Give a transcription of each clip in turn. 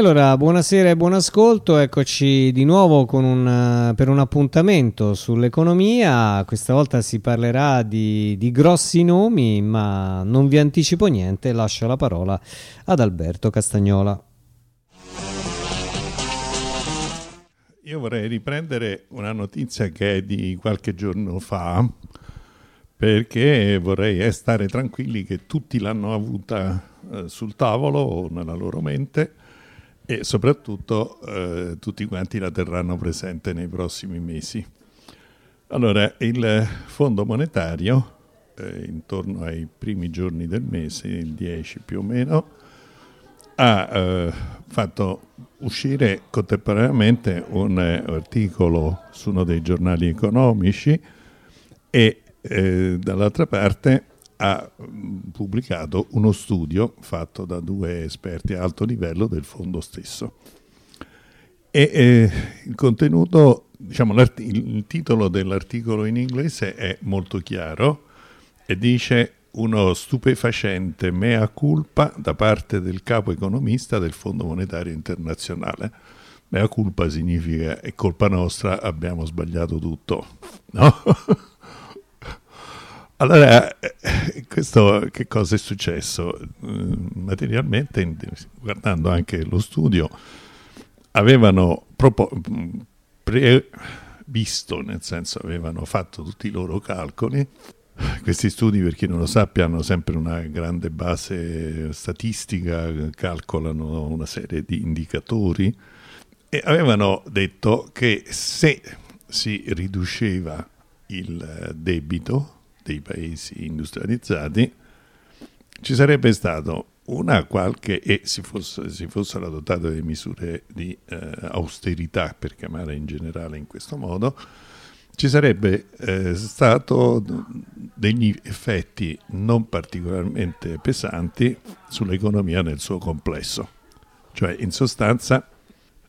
allora, buonasera e buon ascolto, eccoci di nuovo un, per un appuntamento sull'economia, questa volta si parlerà di, di, grossi nomi, ma non vi anticipo niente, lascio la parola ad Alberto Castagnola. Io vorrei riprendere una notizia che è di qualche giorno fa, perché vorrei stare tranquilli che tutti l'hanno avuta eh, sul tavolo o nella loro mente e soprattutto eh, tutti quanti la terranno presente nei prossimi mesi. Allora, il Fondo Monetario, eh, intorno ai primi giorni del mese, il 10 più o meno, ha eh, fatto uscire contemporaneamente un articolo su uno dei giornali economici e eh, dall'altra parte ha mm, pubblicato uno studio fatto da due esperti a alto livello del fondo stesso. E eh, il contenuto, diciamo, il titolo dell'articolo in inglese è molto chiaro e dice uno stupefacente mea culpa da parte del capo economista del Fondo Monetario Internazionale. Mea culpa significa è colpa nostra, abbiamo sbagliato tutto. No? Allora, eh, questo che cosa è successo? Mm, materialmente, guardando anche lo studio, avevano previsto, nel senso avevano fatto tutti i loro calcoli. Questi studi, per chi non lo sappia, hanno sempre una grande base statistica, calcolano una serie di indicatori e avevano detto che se si riduceva il debito, dei paesi industrializzati, ci sarebbe stato una qualche, e si, fosse, si fossero adottate delle misure di eh, austerità, per chiamare in generale in questo modo, ci sarebbe eh, stato degli effetti non particolarmente pesanti sull'economia nel suo complesso. Cioè, in sostanza,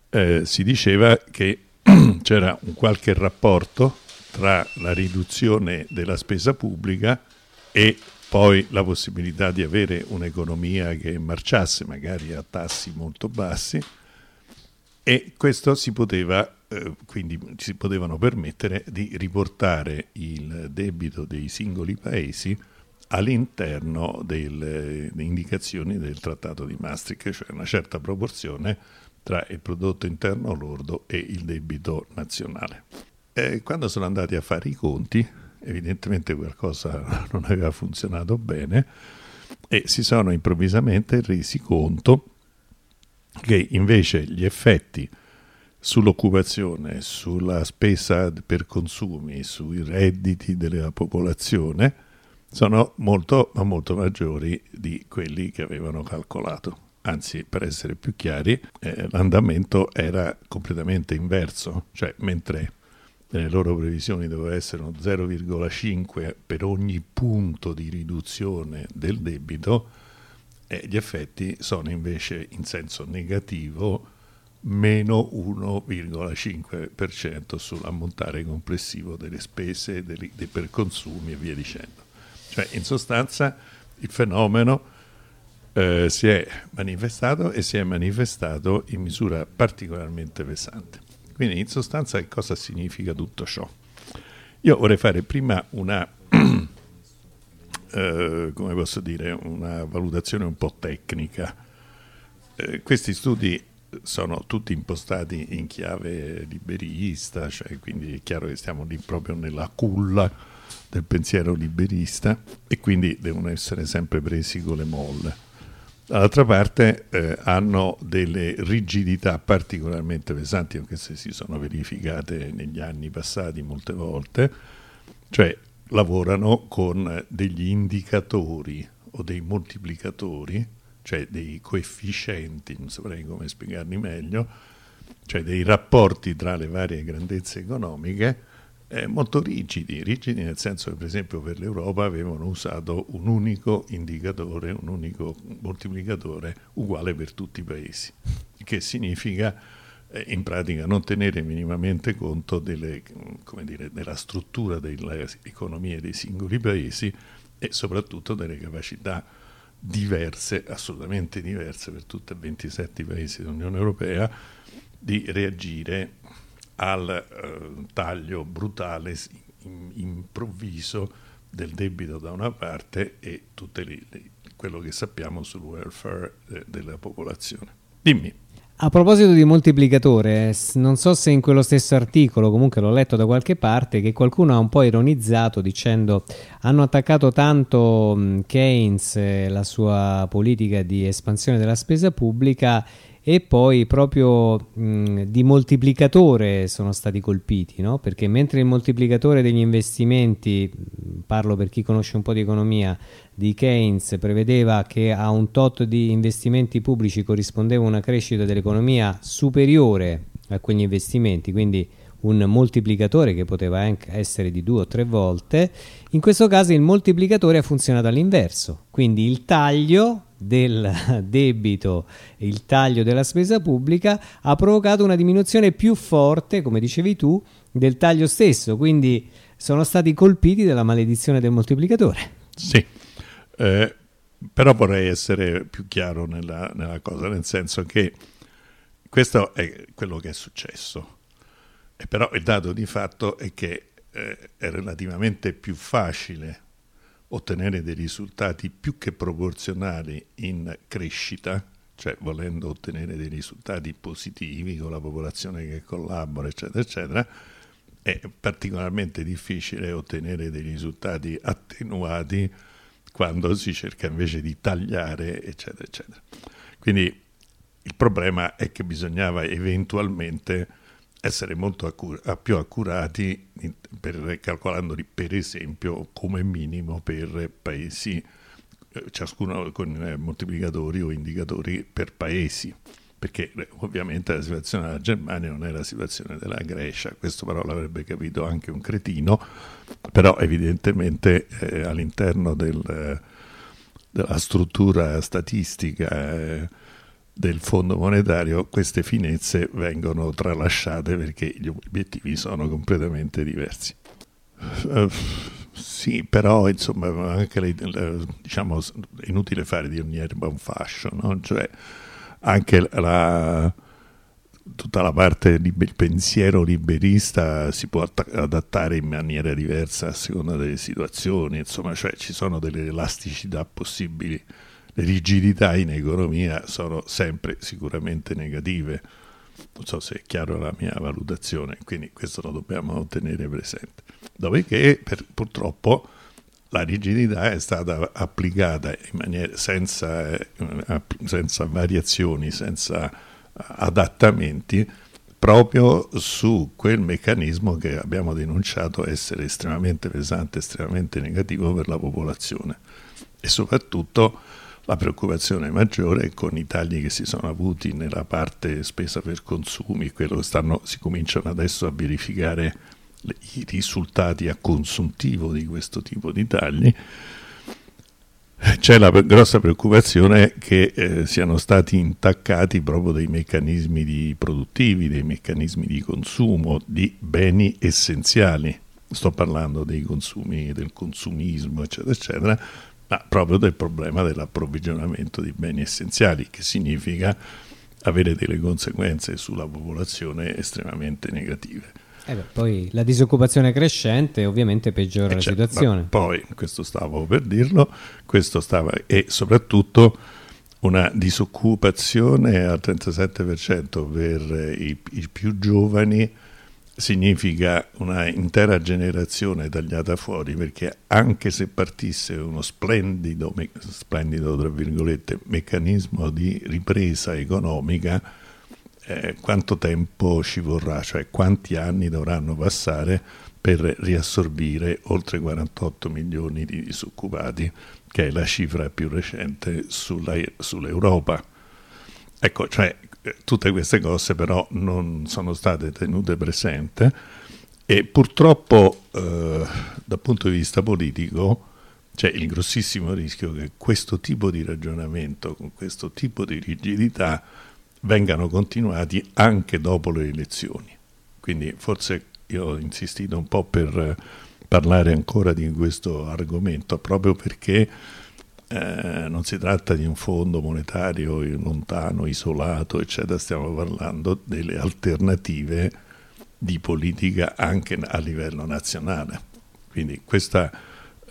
eh, si diceva che c'era un qualche rapporto tra la riduzione della spesa pubblica e poi la possibilità di avere un'economia che marciasse magari a tassi molto bassi e questo si poteva eh, quindi si potevano permettere di riportare il debito dei singoli paesi all'interno delle, delle indicazioni del trattato di Maastricht, cioè una certa proporzione tra il prodotto interno lordo e il debito nazionale. E quando sono andati a fare i conti, evidentemente qualcosa non aveva funzionato bene e si sono improvvisamente resi conto che invece gli effetti sull'occupazione, sulla spesa per consumi, sui redditi della popolazione sono molto, ma molto maggiori di quelli che avevano calcolato. Anzi, per essere più chiari, eh, l'andamento era completamente inverso, cioè mentre nelle loro previsioni doveva essere uno 0,5 per ogni punto di riduzione del debito e gli effetti sono invece in senso negativo meno 1,5% sull'ammontare complessivo delle spese dei, dei per consumi e via dicendo. Cioè in sostanza il fenomeno eh, si è manifestato e si è manifestato in misura particolarmente pesante. Quindi in sostanza che cosa significa tutto ciò? Io vorrei fare prima una, eh, come posso dire, una valutazione un po' tecnica. Eh, questi studi sono tutti impostati in chiave liberista, cioè quindi è chiaro che stiamo lì proprio nella culla del pensiero liberista e quindi devono essere sempre presi con le molle. Dall'altra parte eh, hanno delle rigidità particolarmente pesanti, anche se si sono verificate negli anni passati molte volte, cioè lavorano con degli indicatori o dei moltiplicatori, cioè dei coefficienti, non saprei come spiegarli meglio, cioè dei rapporti tra le varie grandezze economiche eh, molto rigidi, rigidi nel senso che per esempio per l'Europa avevano usato un unico indicatore, un unico moltiplicatore uguale per tutti i paesi, che significa eh, in pratica non tenere minimamente conto delle, dire, della struttura delle economie dei singoli paesi e soprattutto delle capacità diverse, assolutamente diverse per tutti e 27 i paesi dell'Unione Europea, di reagire al eh, taglio brutale, improvviso del debito da una parte e tutto quello che sappiamo sul welfare eh, della popolazione. Dimmi. A proposito di moltiplicatore, non so se in quello stesso articolo, comunque l'ho letto da qualche parte, che qualcuno ha un po' ironizzato dicendo hanno attaccato tanto Keynes la sua politica di espansione della spesa pubblica e poi proprio mh, di moltiplicatore sono stati colpiti, no? perché mentre il moltiplicatore degli investimenti, parlo per chi conosce un po' di economia, di Keynes prevedeva che a un tot di investimenti pubblici corrispondeva una crescita dell'economia superiore a quegli investimenti, quindi un moltiplicatore che poteva anche essere di due o tre volte, in questo caso il moltiplicatore ha funzionato all'inverso, quindi il taglio del debito e il taglio della spesa pubblica ha provocato una diminuzione più forte, come dicevi tu, del taglio stesso, quindi sono stati colpiti dalla maledizione del moltiplicatore. Sì, eh, però vorrei essere più chiaro nella, nella cosa, nel senso che questo è quello che è successo, e però il dato di fatto è che eh, è relativamente più facile ottenere dei risultati più che proporzionali in crescita, cioè volendo ottenere dei risultati positivi con la popolazione che collabora, eccetera, eccetera, è particolarmente difficile ottenere dei risultati attenuati quando si cerca invece di tagliare, eccetera, eccetera. Quindi il problema è che bisognava eventualmente essere molto accur- più accurati per, calcolandoli per esempio come minimo per paesi, eh, ciascuno con eh, moltiplicatori o indicatori per paesi. Perché eh, ovviamente la situazione della Germania non è la situazione della Grecia, questo però l'avrebbe capito anche un cretino, però evidentemente eh, all'interno del, della struttura statistica eh, del Fondo monetario queste finezze vengono tralasciate perché gli obiettivi sono completamente diversi. Uh, sì, però insomma anche le, diciamo, è inutile fare di ogni erba un fascio, no? cioè anche la, tutta la parte del pensiero liberista si può adattare in maniera diversa a seconda delle situazioni, insomma, cioè ci sono delle elasticità possibili rigidità in economia sono sempre sicuramente negative. Non so se è chiaro la mia valutazione, quindi questo lo dobbiamo tenere presente. Dopodiché, per, purtroppo, la rigidità è stata applicata maniera, senza, eh, senza variazioni, senza adattamenti, proprio su quel meccanismo che abbiamo denunciato essere estremamente pesante, estremamente negativo per la popolazione e soprattutto la preoccupazione maggiore è con i tagli che si sono avuti nella parte spesa per consumi, quello che stanno, si cominciano adesso a verificare le, i risultati a consuntivo di questo tipo di tagli. C'è la grossa preoccupazione che eh, siano stati intaccati proprio dei meccanismi produttivi, dei meccanismi di consumo di beni essenziali. Sto parlando dei consumi, del consumismo, eccetera, eccetera, ma proprio del problema dell'approvvigionamento di beni essenziali, che significa avere delle conseguenze sulla popolazione estremamente negative. Eh beh, poi la disoccupazione crescente ovviamente peggiora eh la certo, situazione. Poi, questo stavo per dirlo, questo stava, e soprattutto una disoccupazione al 37% per i, i più giovani significa una intera generazione tagliata fuori perché anche se partisse uno splendido, splendido tra virgolette, meccanismo di ripresa economica, eh, quanto tempo ci vorrà, cioè quanti anni dovranno passare per riassorbire oltre 48 milioni di disoccupati, che è la cifra più recente sull'Europa. Ecco, cioè tutte queste cose però non sono state tenute presenti e purtroppo eh, dal punto di vista politico c'è il grossissimo rischio che questo tipo di ragionamento, con questo tipo di rigidità, vengano continuati anche dopo le elezioni. Quindi forse io ho insistito un po' per parlare ancora di questo argomento, proprio perché eh, non si tratta di un fondo monetario lontano, isolato, eccetera, stiamo parlando delle alternative di politica anche a livello nazionale. Quindi questo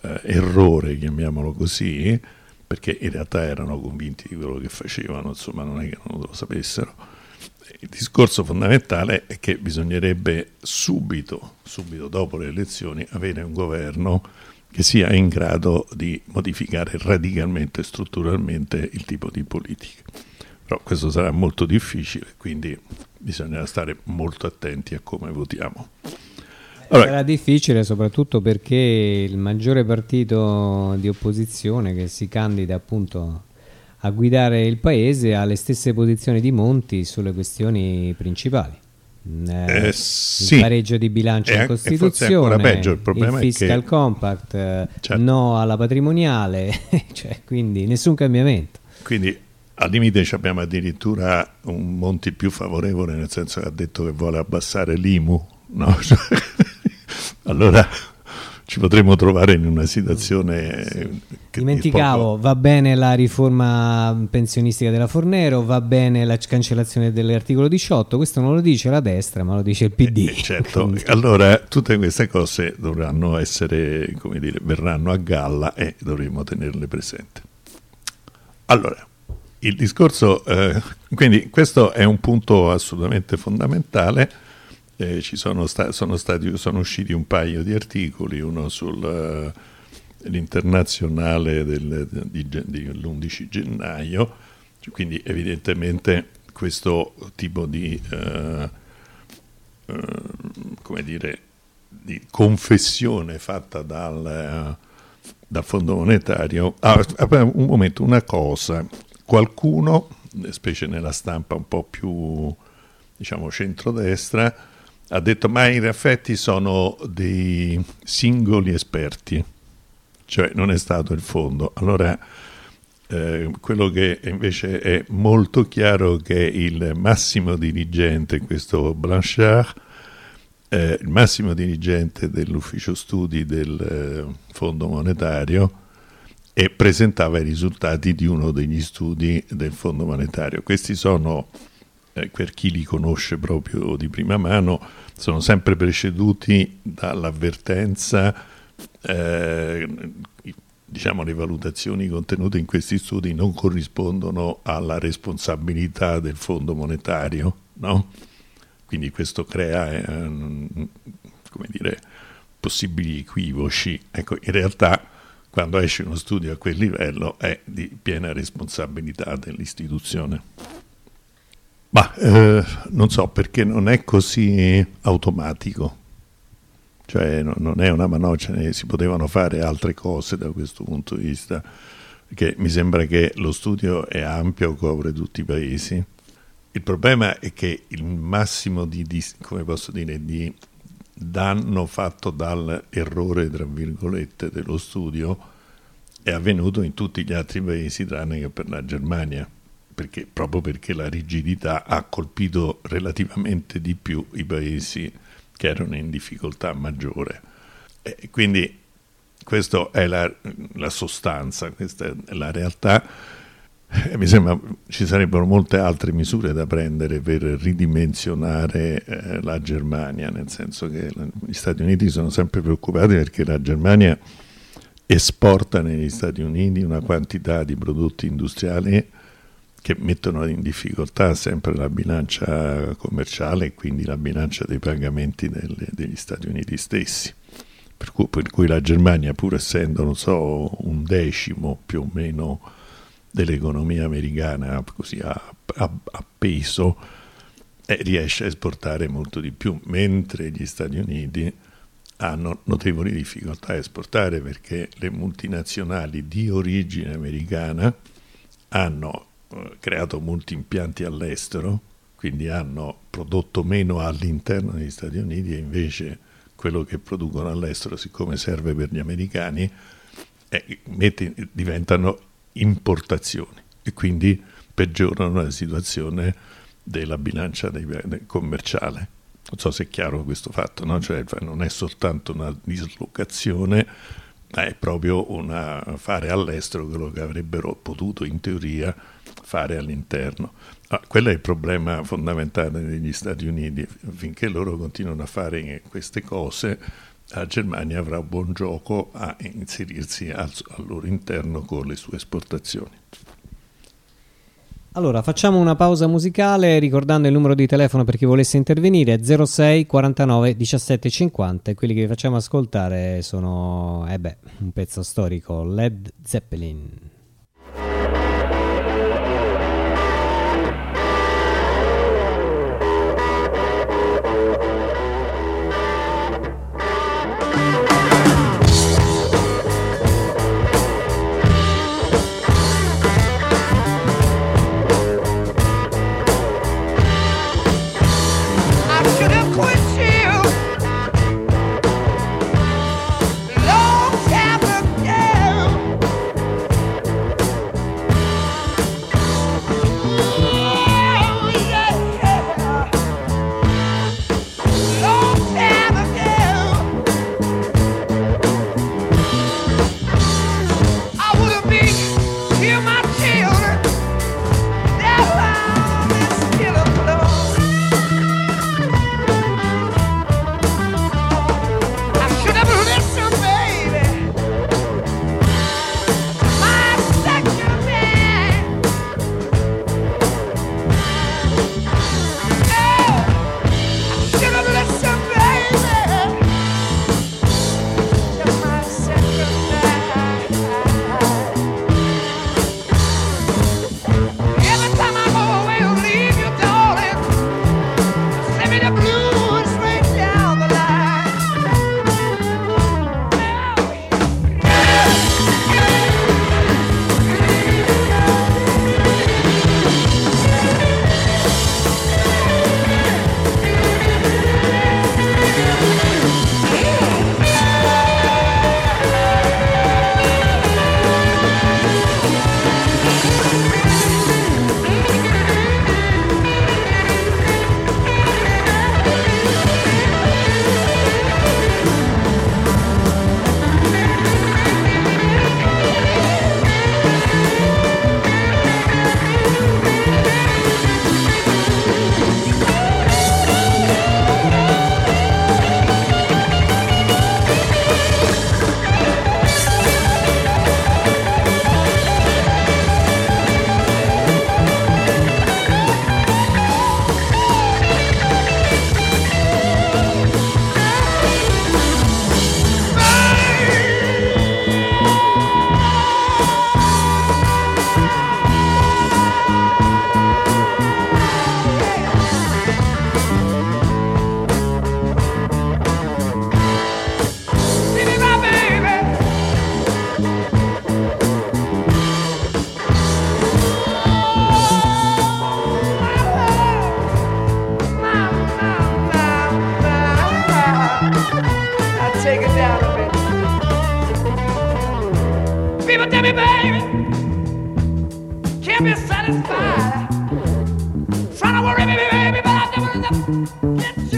eh, errore, chiamiamolo così, perché in realtà erano convinti di quello che facevano, insomma non è che non lo sapessero. Il discorso fondamentale è che bisognerebbe subito, subito dopo le elezioni, avere un governo che sia in grado di modificare radicalmente e strutturalmente il tipo di politica. Però questo sarà molto difficile, quindi bisognerà stare molto attenti a come votiamo. Allora, Sarà difficile soprattutto perché il maggiore partito di opposizione che si candida appunto a guidare il paese ha le stesse posizioni di Monti sulle questioni principali. Eh, eh, sì. Il pareggio di bilancio in Costituzione, peggio, il, il fiscal che... compact, eh, certo. no alla patrimoniale, cioè, quindi nessun cambiamento. Quindi al limite abbiamo addirittura un Monti più favorevole, nel senso che ha detto che vuole abbassare l'IMU, no? allora ci potremmo trovare in una situazione sì. dimenticavo poco... va bene la riforma pensionistica della Fornero va bene la cancellazione dell'articolo 18 questo non lo dice la destra ma lo dice il PD eh, certo. Allora tutte queste cose dovranno essere come dire verranno a galla e dovremo tenerle presenti. Allora il discorso eh, quindi questo è un punto assolutamente fondamentale eh, sono, sta sono, stati, sono, usciti un paio di articoli, uno sull'internazionale uh, dell'11 gennaio, quindi evidentemente questo tipo di, uh, come dire, di confessione fatta dal, dal Fondo Monetario. Ah, un momento, una cosa, qualcuno, specie nella stampa un po' più diciamo centrodestra, ha detto ma in effetti sono dei singoli esperti, cioè non è stato il fondo. Allora eh, quello che invece è molto chiaro che il massimo dirigente, questo Blanchard, eh, il massimo dirigente dell'ufficio studi del eh, Fondo Monetario, e presentava i risultati di uno degli studi del Fondo Monetario. Questi sono eh, per chi li conosce proprio di prima mano, sono sempre preceduti dall'avvertenza, eh, diciamo le valutazioni contenute in questi studi non corrispondono alla responsabilità del Fondo monetario, no? quindi questo crea eh, come dire, possibili equivoci. Ecco, in realtà quando esce uno studio a quel livello è di piena responsabilità dell'istituzione. Ma eh, non so perché non è così automatico, cioè no, non è una manovra, si potevano fare altre cose da questo punto di vista, perché mi sembra che lo studio è ampio, copre tutti i paesi. Il problema è che il massimo di, di, dire, di danno fatto dall'errore, tra virgolette, dello studio è avvenuto in tutti gli altri paesi tranne che per la Germania perché, proprio perché la rigidità ha colpito relativamente di più i paesi che erano in difficoltà maggiore. E quindi questa è la, la, sostanza, questa è la realtà. E mi sembra ci sarebbero molte altre misure da prendere per ridimensionare eh, la Germania, nel senso che gli Stati Uniti sono sempre preoccupati perché la Germania esporta negli Stati Uniti una quantità di prodotti industriali che mettono in difficoltà sempre la bilancia commerciale e quindi la bilancia dei pagamenti delle, degli Stati Uniti stessi. Per cui, per cui, la Germania, pur essendo, so, un decimo più o meno dell'economia americana, così a, a, a peso, eh, riesce a esportare molto di più, mentre gli Stati Uniti hanno notevoli difficoltà a esportare perché le multinazionali di origine americana hanno creato molti impianti all'estero, quindi hanno prodotto meno all'interno degli Stati Uniti e invece quello che producono all'estero, siccome serve per gli americani, eh, mette, diventano importazioni e quindi peggiorano la situazione della bilancia dei, commerciale. Non so se è chiaro questo fatto, no? cioè, non è soltanto una dislocazione, è proprio una, fare all'estero quello che avrebbero potuto in teoria fare all'interno. Ah, quello è il problema fondamentale degli Stati Uniti, finché loro continuano a fare queste cose, la Germania avrà buon gioco a inserirsi al, al loro interno con le sue esportazioni. Allora, facciamo una pausa musicale ricordando il numero di telefono per chi volesse intervenire 06 49 17 50 e quelli che vi facciamo ascoltare sono, eh beh, un pezzo storico, Led Zeppelin. Get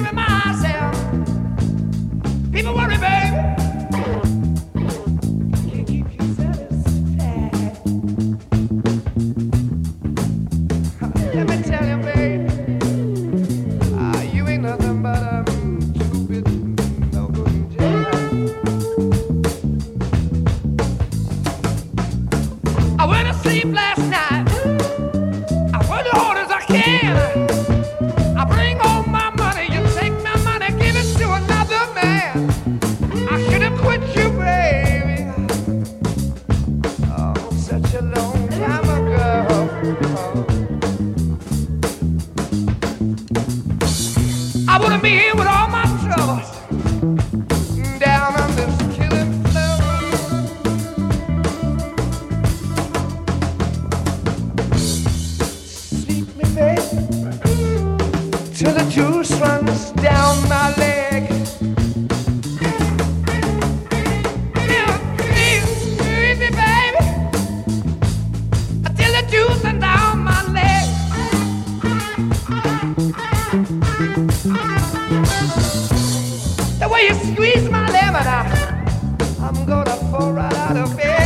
way you squeeze my lemon, I'm, I'm gonna fall right out of bed.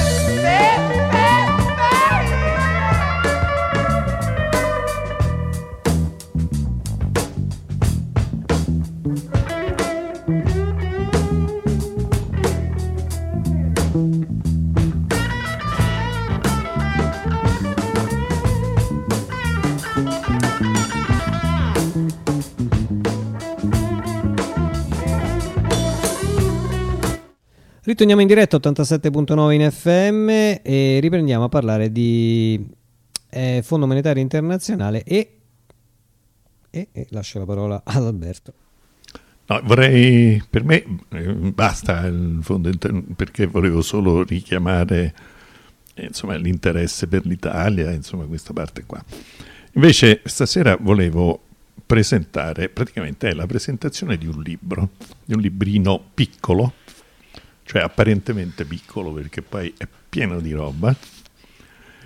Ritorniamo in diretta 87.9 in FM e riprendiamo a parlare di eh, Fondo Monetario Internazionale e, e, e, lascio la parola ad Alberto. No, vorrei, per me eh, basta il Fondo perché volevo solo richiamare eh, l'interesse per l'Italia, insomma questa parte qua. Invece stasera volevo presentare, praticamente è la presentazione di un libro, di un librino piccolo, cioè apparentemente piccolo perché poi è pieno di roba,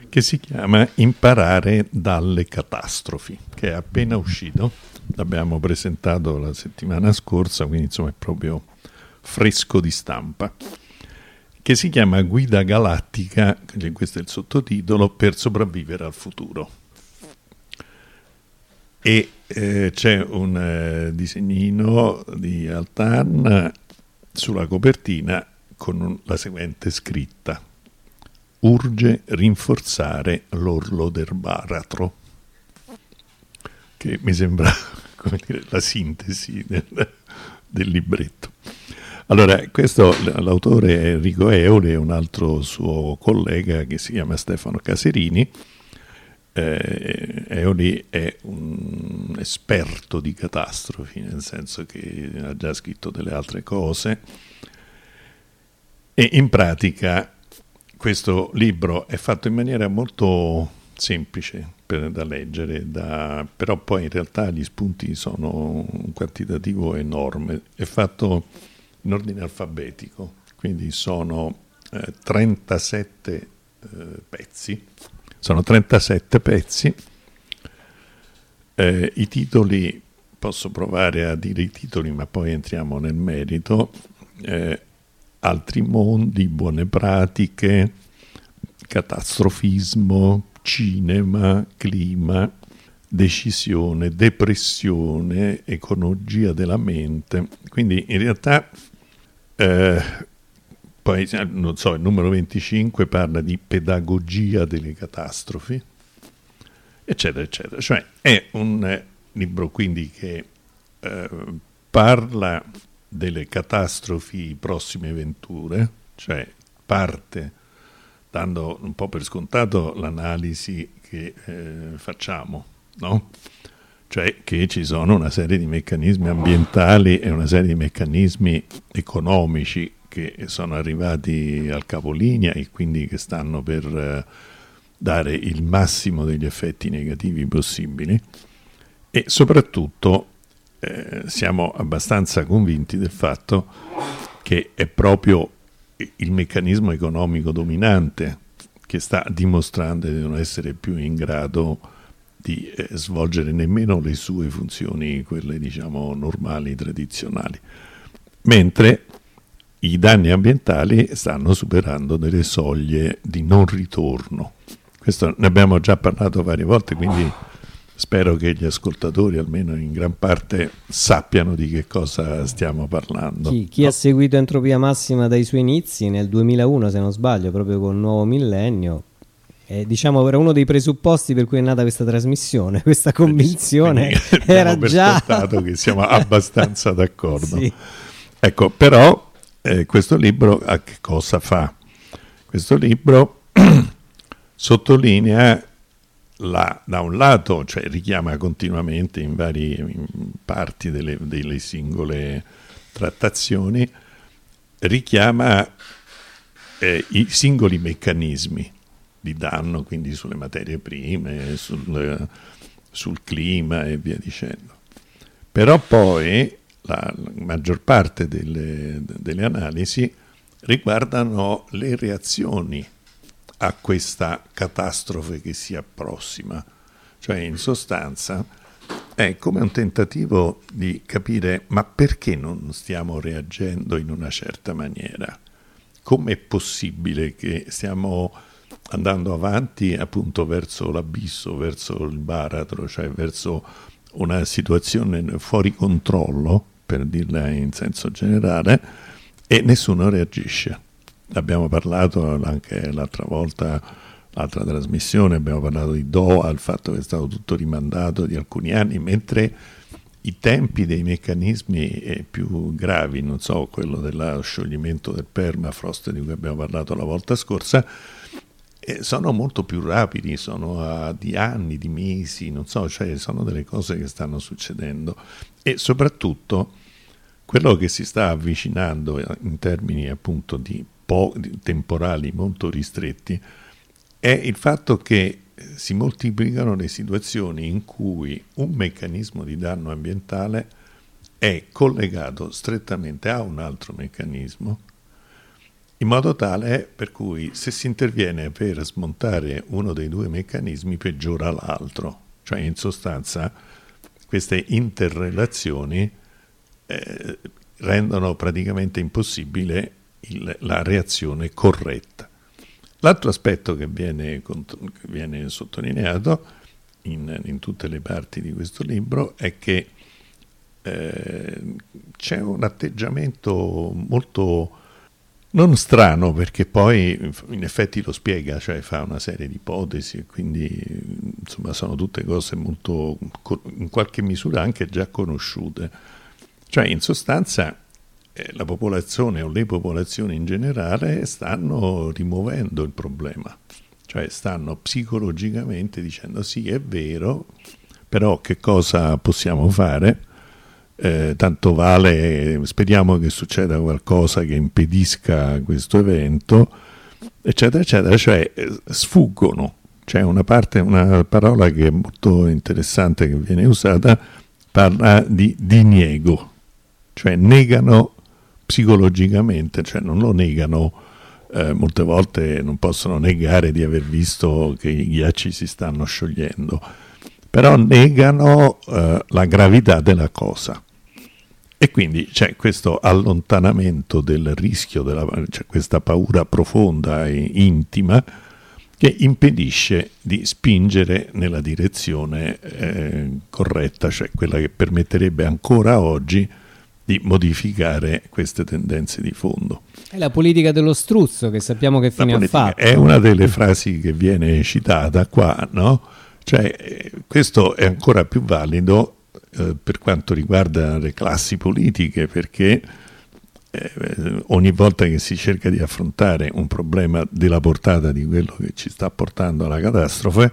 che si chiama Imparare dalle catastrofi, che è appena uscito, l'abbiamo presentato la settimana scorsa, quindi insomma è proprio fresco di stampa, che si chiama Guida Galattica, questo è il sottotitolo, per sopravvivere al futuro. E eh, c'è un eh, disegnino di Altan sulla copertina con la seguente scritta. Urge rinforzare l'orlo del baratro, che mi sembra dire, la sintesi del, del libretto. Allora, questo l'autore Enrico Eoli e un altro suo collega che si chiama Stefano Caserini. Eh, Eoli è un esperto di catastrofi, nel senso che ha già scritto delle altre cose e in pratica questo libro è fatto in maniera molto semplice per, da leggere, da, però poi in realtà gli spunti sono un quantitativo enorme. È fatto in ordine alfabetico, quindi sono eh, 37 eh, pezzi. Sono 37 pezzi. Eh, I titoli, posso provare a dire i titoli, ma poi entriamo nel merito. Eh, altri mondi, buone pratiche, catastrofismo, cinema, clima, decisione, depressione, ecologia della mente. Quindi in realtà, eh, poi non so, il numero 25 parla di pedagogia delle catastrofi, eccetera, eccetera. Cioè è un eh, libro quindi che eh, parla delle catastrofi prossime venture, cioè parte dando un po' per scontato l'analisi che eh, facciamo, no? cioè che ci sono una serie di meccanismi ambientali e una serie di meccanismi economici che sono arrivati al capolinea e quindi che stanno per eh, dare il massimo degli effetti negativi possibili e soprattutto eh, siamo abbastanza convinti del fatto che è proprio il meccanismo economico dominante che sta dimostrando di non essere più in grado di eh, svolgere nemmeno le sue funzioni, quelle diciamo normali, tradizionali. Mentre i danni ambientali stanno superando delle soglie di non ritorno. Questo ne abbiamo già parlato varie volte, quindi Spero che gli ascoltatori, almeno in gran parte, sappiano di che cosa stiamo parlando. Chi, chi no? ha seguito Entropia Massima dai suoi inizi, nel 2001 se non sbaglio, proprio col nuovo millennio, eh, diciamo era uno dei presupposti per cui è nata questa trasmissione, questa convinzione era già... che siamo abbastanza d'accordo. Sì. Ecco, però eh, questo libro a che cosa fa? Questo libro sottolinea la, da un lato cioè, richiama continuamente in varie parti delle, delle singole trattazioni, richiama eh, i singoli meccanismi di danno, quindi sulle materie prime, sul, sul clima e via dicendo. Però poi la, la maggior parte delle, delle analisi riguardano le reazioni a questa catastrofe che si approssima. Cioè, in sostanza, è come un tentativo di capire ma perché non stiamo reagendo in una certa maniera? com'è possibile che stiamo andando avanti appunto verso l'abisso, verso il baratro, cioè verso una situazione fuori controllo, per dirla in senso generale, e nessuno reagisce. Abbiamo parlato anche l'altra volta, l'altra trasmissione, abbiamo parlato di Doha, il fatto che è stato tutto rimandato di alcuni anni, mentre i tempi dei meccanismi più gravi, non so, quello dello scioglimento del permafrost di cui abbiamo parlato la volta scorsa, eh, sono molto più rapidi, sono di anni, di mesi, non so, cioè sono delle cose che stanno succedendo. E soprattutto quello che si sta avvicinando in termini appunto di, po- temporali molto ristretti è il fatto che si moltiplicano le situazioni in cui un meccanismo di danno ambientale è collegato strettamente a un altro meccanismo in modo tale per cui se si interviene per smontare uno dei due meccanismi peggiora l'altro, cioè in sostanza queste interrelazioni eh, rendono praticamente impossibile il, la reazione corretta. L'altro aspetto che viene, che viene sottolineato in, in, tutte le parti di questo libro è che eh, c'è un atteggiamento molto non strano perché poi in effetti lo spiega, cioè fa una serie di ipotesi quindi insomma sono tutte cose molto in qualche misura anche già conosciute. Cioè in sostanza la popolazione o le popolazioni in generale stanno rimuovendo il problema, cioè stanno psicologicamente dicendo sì è vero, però che cosa possiamo fare? eh, tanto vale, speriamo che succeda qualcosa che impedisca questo evento, eccetera, eccetera, cioè eh, sfuggono. C'è una parte, una parola che è molto interessante che viene usata, parla di diniego, cioè negano psicologicamente, cioè non lo negano, eh, molte volte non possono negare di aver visto che i ghiacci si stanno sciogliendo, però negano eh, la gravità della cosa. E quindi c'è questo allontanamento del rischio, della, c'è questa paura profonda e intima che impedisce di spingere nella direzione eh, corretta, cioè quella che permetterebbe ancora oggi di modificare queste tendenze di fondo. È la politica dello struzzo che sappiamo che fine ha fatto. È una delle frasi che viene citata qua, no? Cioè, questo è ancora più valido eh, per quanto riguarda le classi politiche, perché eh, ogni volta che si cerca di affrontare un problema della portata di quello che ci sta portando alla catastrofe,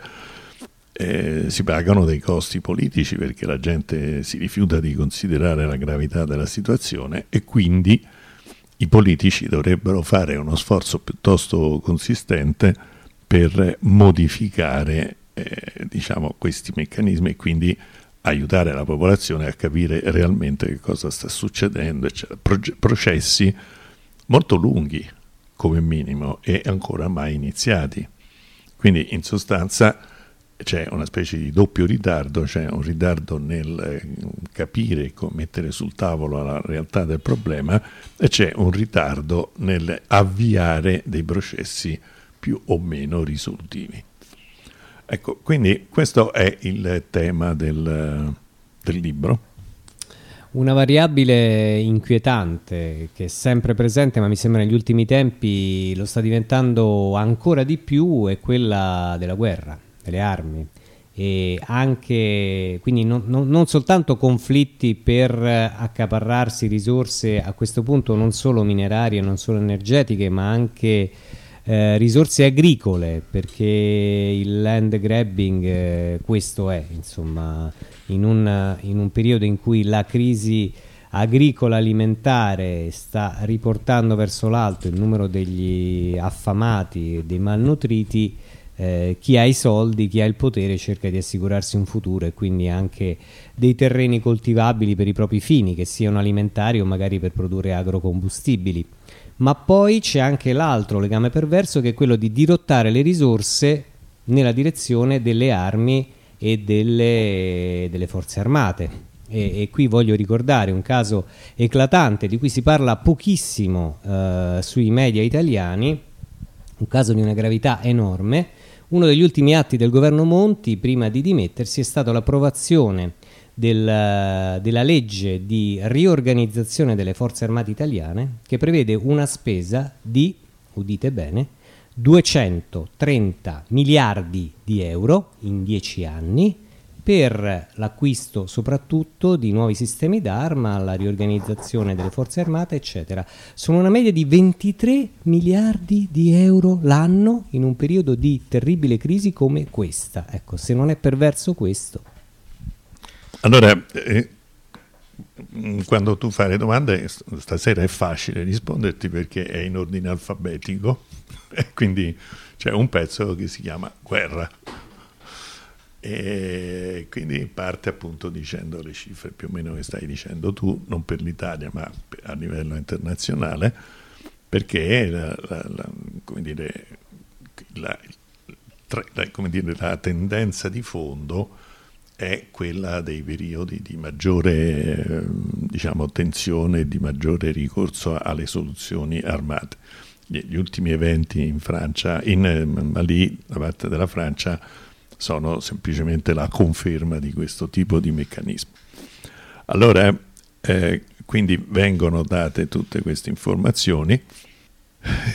eh, si pagano dei costi politici perché la gente si rifiuta di considerare la gravità della situazione e quindi i politici dovrebbero fare uno sforzo piuttosto consistente per modificare eh, diciamo, questi meccanismi e quindi aiutare la popolazione a capire realmente che cosa sta succedendo, Proge- processi molto lunghi come minimo e ancora mai iniziati. Quindi in sostanza c'è una specie di doppio ritardo, c'è un ritardo nel eh, capire mettere sul tavolo la realtà del problema e c'è un ritardo nel avviare dei processi più o meno risolutivi. Ecco, quindi questo è il tema del, del libro. Una variabile inquietante che è sempre presente, ma mi sembra negli ultimi tempi lo sta diventando ancora di più, è quella della guerra, delle armi. E anche, quindi non, non, non soltanto conflitti per accaparrarsi risorse a questo punto non solo minerarie, non solo energetiche, ma anche eh, risorse agricole perché il land grabbing eh, questo è insomma in un, in un periodo in cui la crisi agricola alimentare sta riportando verso l'alto il numero degli affamati e dei malnutriti eh, chi ha i soldi, chi ha il potere cerca di assicurarsi un futuro e quindi anche dei terreni coltivabili per i propri fini, che siano alimentari o magari per produrre agrocombustibili ma poi c'è anche l'altro legame perverso che è quello di dirottare le risorse nella direzione delle armi e delle, delle forze armate e, e, qui voglio ricordare un caso eclatante di cui si parla pochissimo eh, sui media italiani, un caso di una gravità enorme. Uno degli ultimi atti del governo Monti prima di dimettersi è stata l'approvazione del, della legge di riorganizzazione delle forze armate italiane che prevede una spesa di, udite bene, 230 miliardi di euro in 10 anni per l'acquisto soprattutto di nuovi sistemi d'arma, la riorganizzazione delle forze armate, eccetera. Sono una media di 23 miliardi di euro l'anno in un periodo di terribile crisi come questa. Ecco, se non è perverso questo. Allora, eh, quando tu fai le domande, stasera è facile risponderti perché è in ordine alfabetico quindi c'è un pezzo che si chiama guerra e quindi parte appunto dicendo le cifre più o meno che stai dicendo tu, non per l'Italia ma a livello internazionale, perché la, la, la, come dire, come dire, la tendenza di fondo è quella dei periodi di maggiore diciamo, tensione di maggiore ricorso alle soluzioni armate. Gli ultimi eventi in Francia, in Mali, da parte della Francia, sono semplicemente la conferma di questo tipo di meccanismo. Allora, eh, quindi vengono date tutte queste informazioni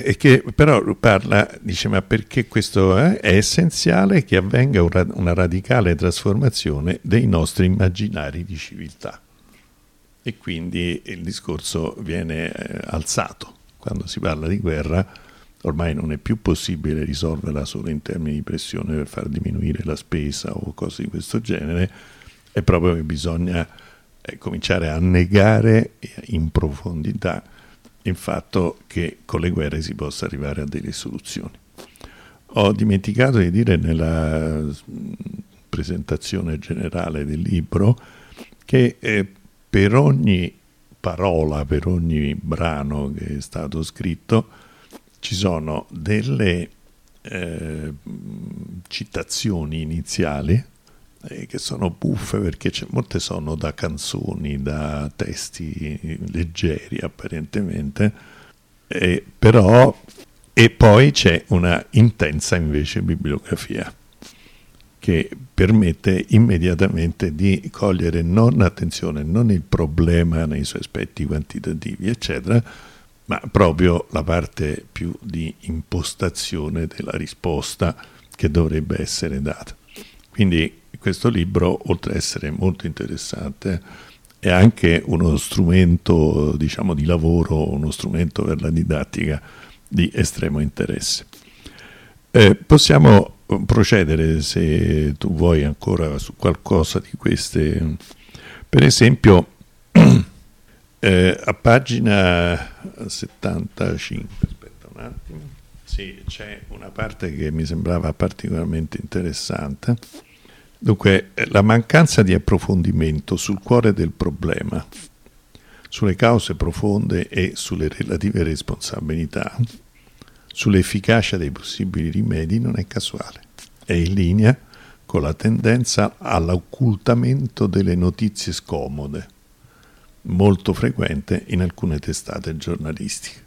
e che però parla, dice ma perché questo è, è essenziale che avvenga una radicale trasformazione dei nostri immaginari di civiltà e quindi il discorso viene eh, alzato quando si parla di guerra ormai non è più possibile risolverla solo in termini di pressione per far diminuire la spesa o cose di questo genere, è proprio che bisogna eh, cominciare a negare in profondità il fatto che con le guerre si possa arrivare a delle soluzioni. Ho dimenticato di dire nella presentazione generale del libro che eh, per ogni parola, per ogni brano che è stato scritto, ci sono delle eh, citazioni iniziali eh, che sono buffe perché molte sono da canzoni, da testi leggeri apparentemente, eh, però e poi c'è una intensa invece bibliografia che permette immediatamente di cogliere non attenzione, non il problema nei suoi aspetti quantitativi, eccetera, ma proprio la parte più di impostazione della risposta che dovrebbe essere data. Quindi questo libro, oltre ad essere molto interessante, è anche uno strumento diciamo, di lavoro, uno strumento per la didattica di estremo interesse. Eh, possiamo procedere se tu vuoi ancora su qualcosa di queste. Per esempio, Eh, a pagina 75, aspetta un attimo, sì, c'è una parte che mi sembrava particolarmente interessante. Dunque, eh, la mancanza di approfondimento sul cuore del problema, sulle cause profonde e sulle relative responsabilità, sull'efficacia dei possibili rimedi non è casuale, è in linea con la tendenza all'occultamento delle notizie scomode molto frequente in alcune testate giornalistiche.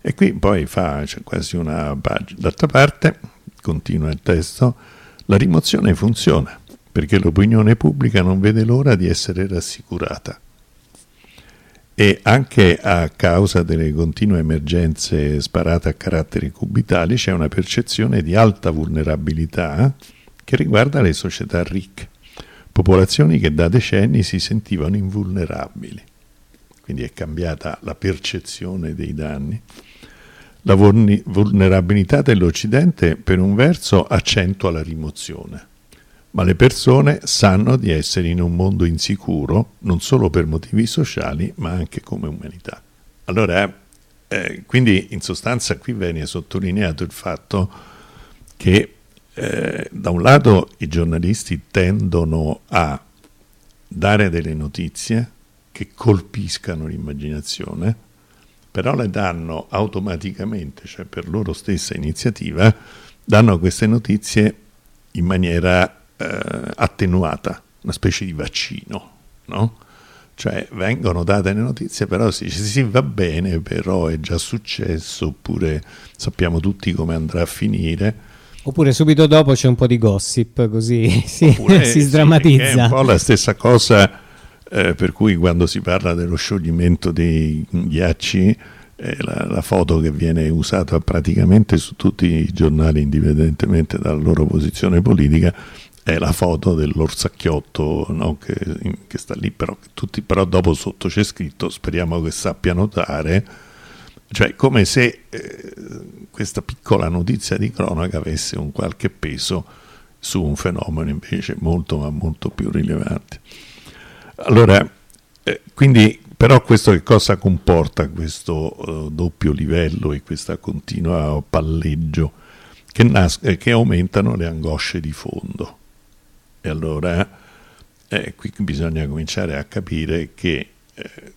E qui poi fa c'è quasi una pagina. D'altra parte, continua il testo, la rimozione funziona perché l'opinione pubblica non vede l'ora di essere rassicurata. E anche a causa delle continue emergenze sparate a caratteri cubitali c'è una percezione di alta vulnerabilità che riguarda le società ricche, popolazioni che da decenni si sentivano invulnerabili quindi è cambiata la percezione dei danni. La vulnerabilità dell'Occidente per un verso accentua la rimozione, ma le persone sanno di essere in un mondo insicuro non solo per motivi sociali ma anche come umanità. Allora, eh, quindi in sostanza qui viene sottolineato il fatto che eh, da un lato i giornalisti tendono a dare delle notizie che colpiscano l'immaginazione, però le danno automaticamente, cioè per loro stessa iniziativa, danno queste notizie in maniera eh, attenuata, una specie di vaccino, no? Cioè vengono date le notizie, però si dice sì, va bene, però è già successo, oppure sappiamo tutti come andrà a finire. Oppure subito dopo c'è un po' di gossip, così si, si sdrammatizza. Sì, è un po' la stessa cosa eh, per cui quando si parla dello scioglimento dei ghiacci, eh, la, la, foto che viene usata praticamente su tutti i giornali, indipendentemente dalla loro posizione politica, è la foto dell'orsacchiotto no? che, che, sta lì, però, tutti, però dopo sotto c'è scritto speriamo che sappia notare, cioè come se eh, questa piccola notizia di cronaca avesse un qualche peso su un fenomeno invece molto ma molto più rilevante. Allora, eh, quindi però questo che cosa comporta questo uh, doppio livello e questo continuo palleggio? Che, nas- eh, che aumentano le angosce di fondo e allora eh, qui bisogna cominciare a capire che eh,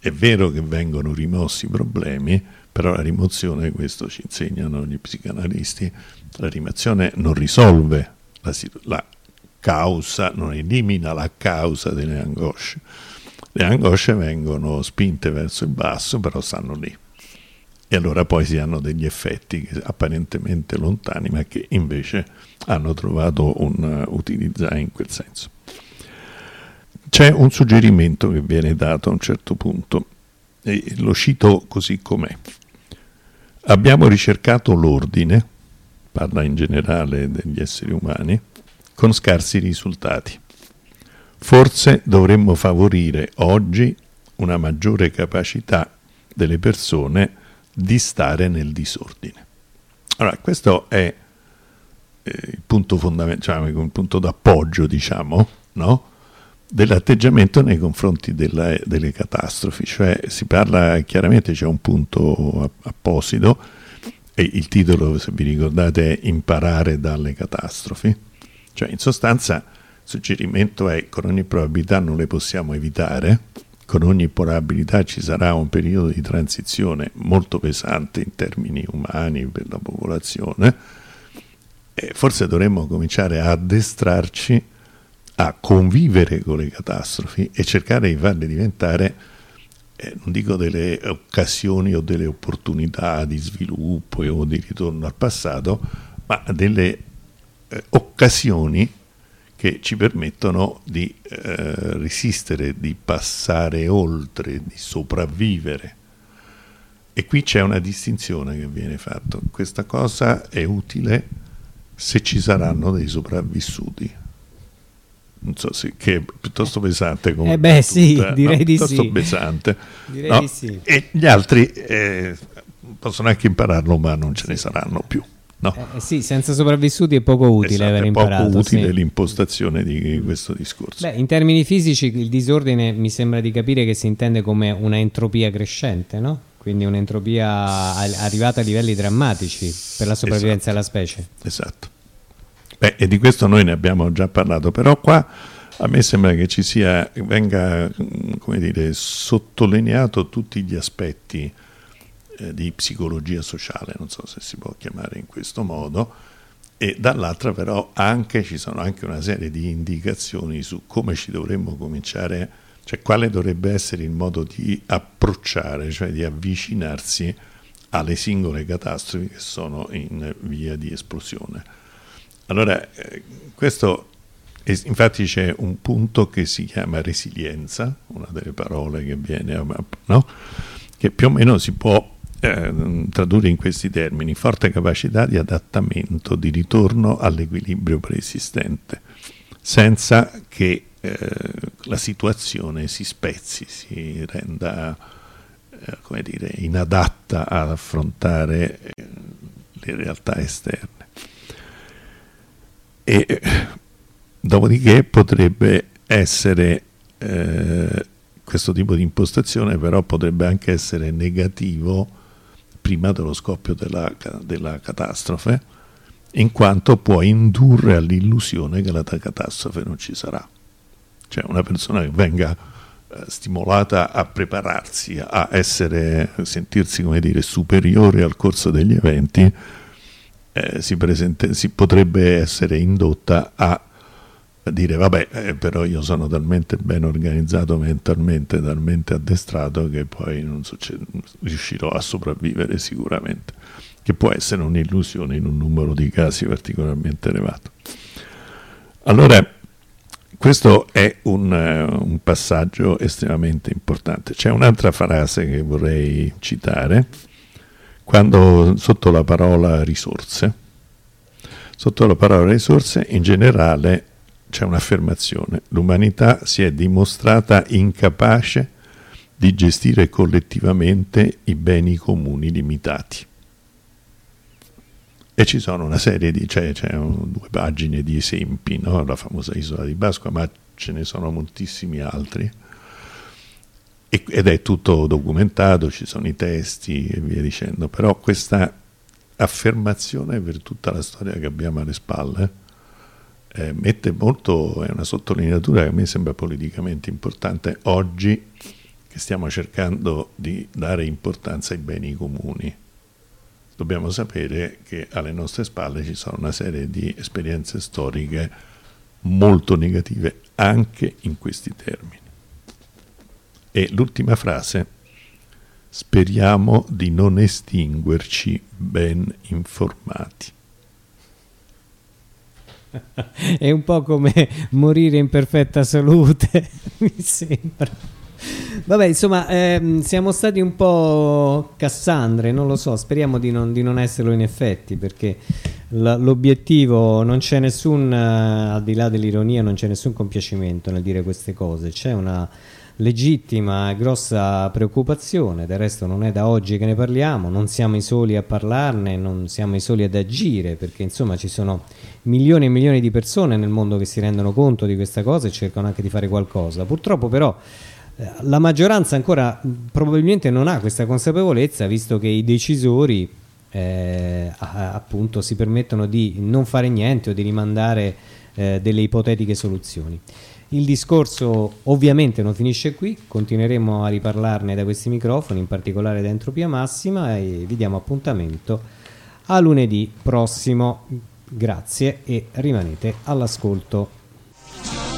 è vero che vengono rimossi i problemi, però la rimozione, questo ci insegnano gli psicanalisti, la rimozione non risolve la, la causa, non elimina la causa delle angosce. Le angosce vengono spinte verso il basso, però stanno lì. E allora poi si hanno degli effetti apparentemente lontani, ma che invece hanno trovato un uh, utilità in quel senso. C'è un suggerimento che viene dato a un certo punto, e lo cito così com'è. Abbiamo ricercato l'ordine, parla in generale degli esseri umani, con scarsi risultati. Forse dovremmo favorire oggi una maggiore capacità delle persone di stare nel disordine. Allora, questo è eh, il punto fondamentale, cioè, il punto d'appoggio, diciamo, no? dell'atteggiamento nei confronti della, delle catastrofi, cioè si parla chiaramente, c'è un punto apposito e il titolo, se vi ricordate, è Imparare dalle catastrofi, cioè in sostanza il suggerimento è con ogni probabilità non le possiamo evitare, con ogni probabilità ci sarà un periodo di transizione molto pesante in termini umani per la popolazione e forse dovremmo cominciare a addestrarci a convivere con le catastrofi e cercare di farle diventare, eh, non dico delle occasioni o delle opportunità di sviluppo o di ritorno al passato, ma delle eh, occasioni che ci permettono di eh, resistere, di passare oltre, di sopravvivere. E qui c'è una distinzione che viene fatta. Questa cosa è utile se ci saranno dei sopravvissuti. Non so se che è piuttosto pesante come eh beh, sì, tutta, direi no? di piuttosto sì. pesante. Direi no? di sì. E gli altri eh, possono anche impararlo, ma non ce ne saranno più. No. Eh, eh, sì, senza sopravvissuti è poco utile esatto, aver è imparato. poco utile sì. l'impostazione di questo discorso. Beh, in termini fisici il disordine mi sembra di capire che si intende come una entropia crescente, no? Quindi un'entropia arrivata a livelli drammatici per la sopravvivenza esatto. della specie. Esatto. Beh, e di questo noi ne abbiamo già parlato, però qua a me sembra che ci sia, venga, come dire, sottolineato tutti gli aspetti eh, di psicologia sociale, non so se si può chiamare in questo modo, e dall'altra però anche ci sono anche una serie di indicazioni su come ci dovremmo cominciare, cioè quale dovrebbe essere il modo di approcciare, cioè di avvicinarsi alle singole catastrofi che sono in via di esplosione. Allora, eh, questo infatti c'è un punto che si chiama resilienza, una delle parole che viene, no? che più o meno si può eh, tradurre in questi termini, forte capacità di adattamento, di ritorno all'equilibrio preesistente, senza che eh, la situazione si spezzi, si renda eh, dire, inadatta ad affrontare eh, le realtà esterne. E dopodiché potrebbe essere eh, questo tipo di impostazione però potrebbe anche essere negativo prima dello scoppio della, della catastrofe, in quanto può indurre all'illusione che la catastrofe non ci sarà. Cioè una persona che venga eh, stimolata a prepararsi, a essere, sentirsi come dire, superiore al corso degli eventi, eh, si, presente, si, potrebbe essere indotta a dire vabbè eh, però io sono talmente ben organizzato mentalmente talmente addestrato che poi non succede, riuscirò a sopravvivere sicuramente. Che può essere un'illusione in un numero di casi particolarmente elevato. Allora questo è un, uh, un passaggio estremamente importante. C'è un'altra frase che vorrei citare. Quando sotto la parola risorse Sotto la parola risorse in generale c'è un'affermazione, l'umanità si è dimostrata incapace di gestire collettivamente i beni comuni limitati. E ci sono una serie di, cioè, c'è due pagine di esempi, no? la famosa isola di Pasqua, ma ce ne sono moltissimi altri. ed è tutto documentato, ci sono i testi e via dicendo, però questa affermazione per tutta la storia che abbiamo alle spalle eh, mette molto, è una sottolineatura che a me sembra politicamente importante oggi che stiamo cercando di dare importanza ai beni comuni. Dobbiamo sapere che alle nostre spalle ci sono una serie di esperienze storiche molto negative anche in questi termini. E l'ultima frase Speriamo di non estinguerci ben informati. È un po' come morire in perfetta salute, mi sembra. Vabbè, insomma, ehm, siamo stati un po' Cassandre, non lo so, speriamo di non, di non esserlo in effetti, perché l'obiettivo non c'è nessun, uh, al di là dell'ironia, non c'è nessun compiacimento nel dire queste cose, c'è una legittima e grossa preoccupazione, del resto non è da oggi che ne parliamo, non siamo i soli a parlarne, non siamo i soli ad agire, perché insomma ci sono milioni e milioni di persone nel mondo che si rendono conto di questa cosa e cercano anche di fare qualcosa. Purtroppo però eh, la maggioranza ancora probabilmente non ha questa consapevolezza, visto che i decisori eh, appunto si permettono di non fare niente o di rimandare eh, delle ipotetiche soluzioni. Il discorso ovviamente non finisce qui, continueremo a riparlarne da questi microfoni, in particolare da Entropia Massima e vi diamo appuntamento a lunedì prossimo. Grazie e rimanete all'ascolto.